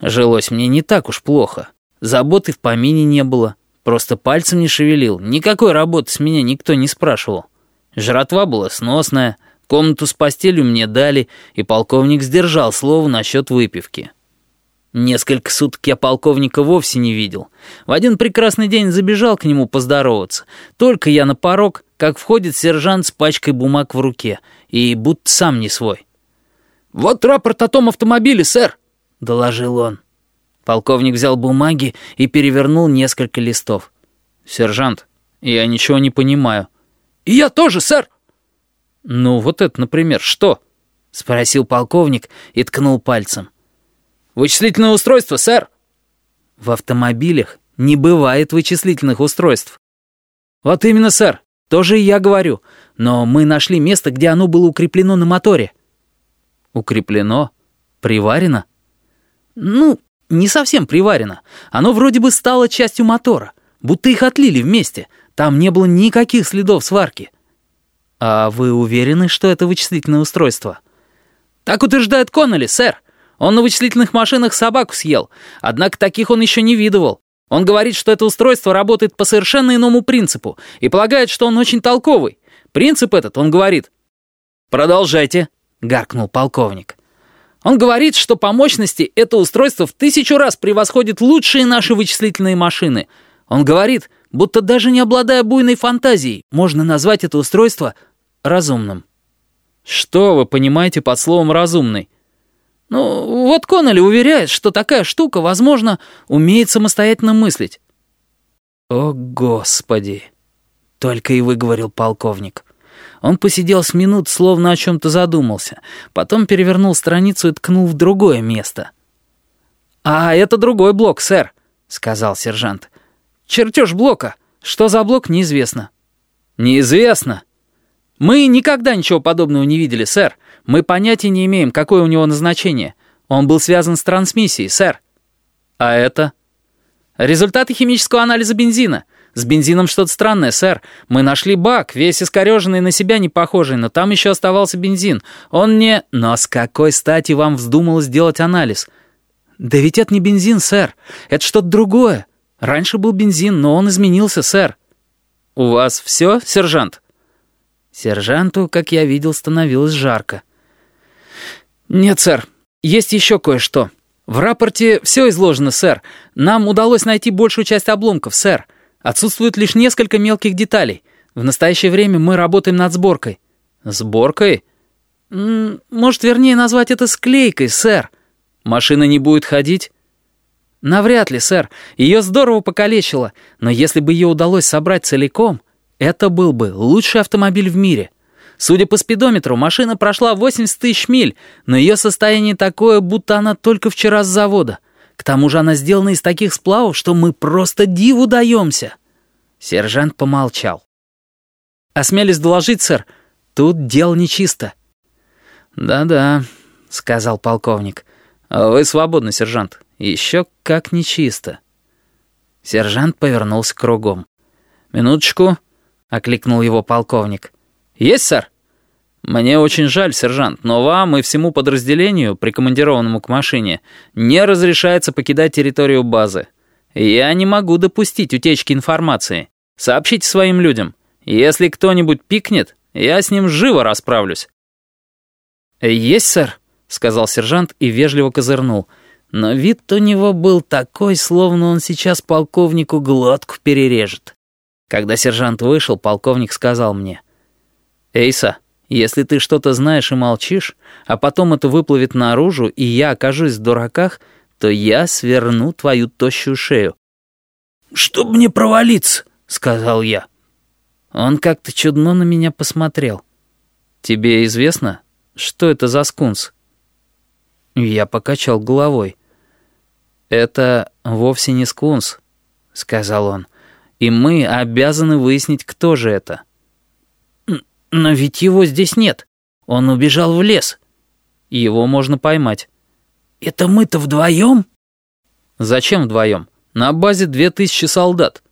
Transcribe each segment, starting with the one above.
Жилось мне не так уж плохо. Заботы в помине не было. Просто пальцем не шевелил. Никакой работы с меня никто не спрашивал. Жратва была сносная, комнату с постелью мне дали, и полковник сдержал слово насчет выпивки. Несколько суток я полковника вовсе не видел. В один прекрасный день забежал к нему поздороваться. Только я на порог, как входит сержант с пачкой бумаг в руке, и будто сам не свой. «Вот рапорт о том автомобиле, сэр», — доложил он. Полковник взял бумаги и перевернул несколько листов. «Сержант, я ничего не понимаю». «И я тоже, сэр!» «Ну, вот это, например, что?» — спросил полковник и ткнул пальцем. «Вычислительное устройство, сэр!» «В автомобилях не бывает вычислительных устройств». «Вот именно, сэр, тоже и я говорю. Но мы нашли место, где оно было укреплено на моторе». «Укреплено? Приварено?» «Ну, не совсем приварено. Оно вроде бы стало частью мотора, будто их отлили вместе. Там не было никаких следов сварки». «А вы уверены, что это вычислительное устройство?» «Так утверждает Коннелли, сэр. Он на вычислительных машинах собаку съел, однако таких он еще не видывал. Он говорит, что это устройство работает по совершенно иному принципу и полагает, что он очень толковый. Принцип этот, он говорит... «Продолжайте», — гаркнул полковник. Он говорит, что по мощности это устройство в тысячу раз превосходит лучшие наши вычислительные машины. Он говорит, будто даже не обладая буйной фантазией, можно назвать это устройство разумным. Что вы понимаете под словом «разумный»? Ну, вот Коннелли уверяет, что такая штука, возможно, умеет самостоятельно мыслить. О, Господи! Только и выговорил полковник. Он посидел с минут, словно о чем-то задумался. Потом перевернул страницу и ткнул в другое место. «А это другой блок, сэр», — сказал сержант. «Чертеж блока. Что за блок, неизвестно». «Неизвестно?» «Мы никогда ничего подобного не видели, сэр. Мы понятия не имеем, какое у него назначение. Он был связан с трансмиссией, сэр». «А это?» «Результаты химического анализа бензина. С бензином что-то странное, сэр. Мы нашли бак, весь искореженный, на себя не похожий, но там еще оставался бензин. Он не... Но с какой стати вам вздумалось сделать анализ? Да ведь это не бензин, сэр. Это что-то другое. Раньше был бензин, но он изменился, сэр. У вас все, сержант? Сержанту, как я видел, становилось жарко. Нет, сэр. Есть еще кое-что. В рапорте все изложено, сэр. Нам удалось найти большую часть обломков, сэр. Отсутствует лишь несколько мелких деталей. В настоящее время мы работаем над сборкой». «Сборкой?» «Может, вернее назвать это склейкой, сэр». «Машина не будет ходить?» «Навряд ли, сэр. Ее здорово покалечило. Но если бы ее удалось собрать целиком, это был бы лучший автомобиль в мире». Судя по спидометру, машина прошла 80 тысяч миль, но ее состояние такое, будто она только вчера с завода. К тому же она сделана из таких сплавов, что мы просто диву даемся». Сержант помолчал. «Осмелись доложить, сэр, тут дело нечисто». «Да-да», — сказал полковник. «Вы свободны, сержант. Еще как нечисто». Сержант повернулся кругом. «Минуточку», — окликнул его полковник. «Есть, сэр?» «Мне очень жаль, сержант, но вам и всему подразделению, прикомандированному к машине, не разрешается покидать территорию базы. Я не могу допустить утечки информации. Сообщите своим людям. Если кто-нибудь пикнет, я с ним живо расправлюсь». «Есть, сэр», — сказал сержант и вежливо козырнул. Но вид у него был такой, словно он сейчас полковнику глотку перережет. Когда сержант вышел, полковник сказал мне. «Эйса». Если ты что-то знаешь и молчишь, а потом это выплывет наружу, и я окажусь в дураках, то я сверну твою тощую шею». «Чтоб мне провалиться», — сказал я. Он как-то чудно на меня посмотрел. «Тебе известно, что это за скунс?» Я покачал головой. «Это вовсе не скунс», — сказал он. «И мы обязаны выяснить, кто же это». «Но ведь его здесь нет. Он убежал в лес. Его можно поймать». «Это мы-то вдвоем?» «Зачем вдвоем? На базе две тысячи солдат».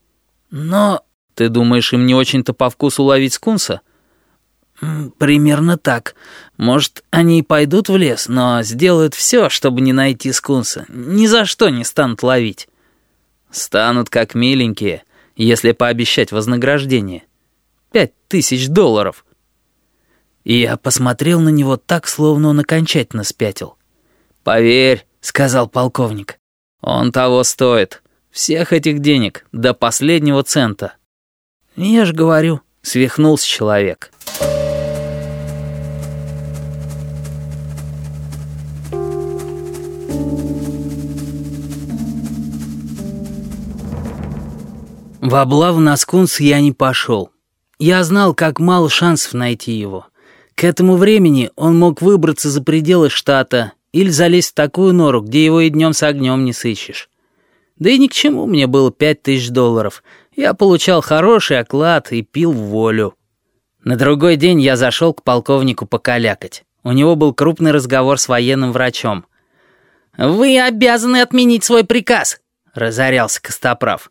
«Но...» «Ты думаешь, им не очень-то по вкусу ловить скунса?» «Примерно так. Может, они и пойдут в лес, но сделают все, чтобы не найти скунса. Ни за что не станут ловить». «Станут как миленькие, если пообещать вознаграждение. Пять тысяч долларов». И я посмотрел на него так, словно он окончательно спятил. «Поверь», — сказал полковник, — «он того стоит. Всех этих денег, до последнего цента». «Я ж говорю», — свихнулся человек. В облаву на скунс я не пошел. Я знал, как мало шансов найти его. К этому времени он мог выбраться за пределы штата или залезть в такую нору, где его и днем с огнем не сыщешь. Да и ни к чему мне было пять тысяч долларов. Я получал хороший оклад и пил в волю. На другой день я зашел к полковнику покалякать. У него был крупный разговор с военным врачом. «Вы обязаны отменить свой приказ», — разорялся Костоправ.